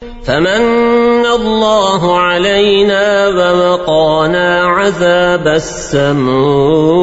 فمن الله علينا ووقانا عذاب السموم.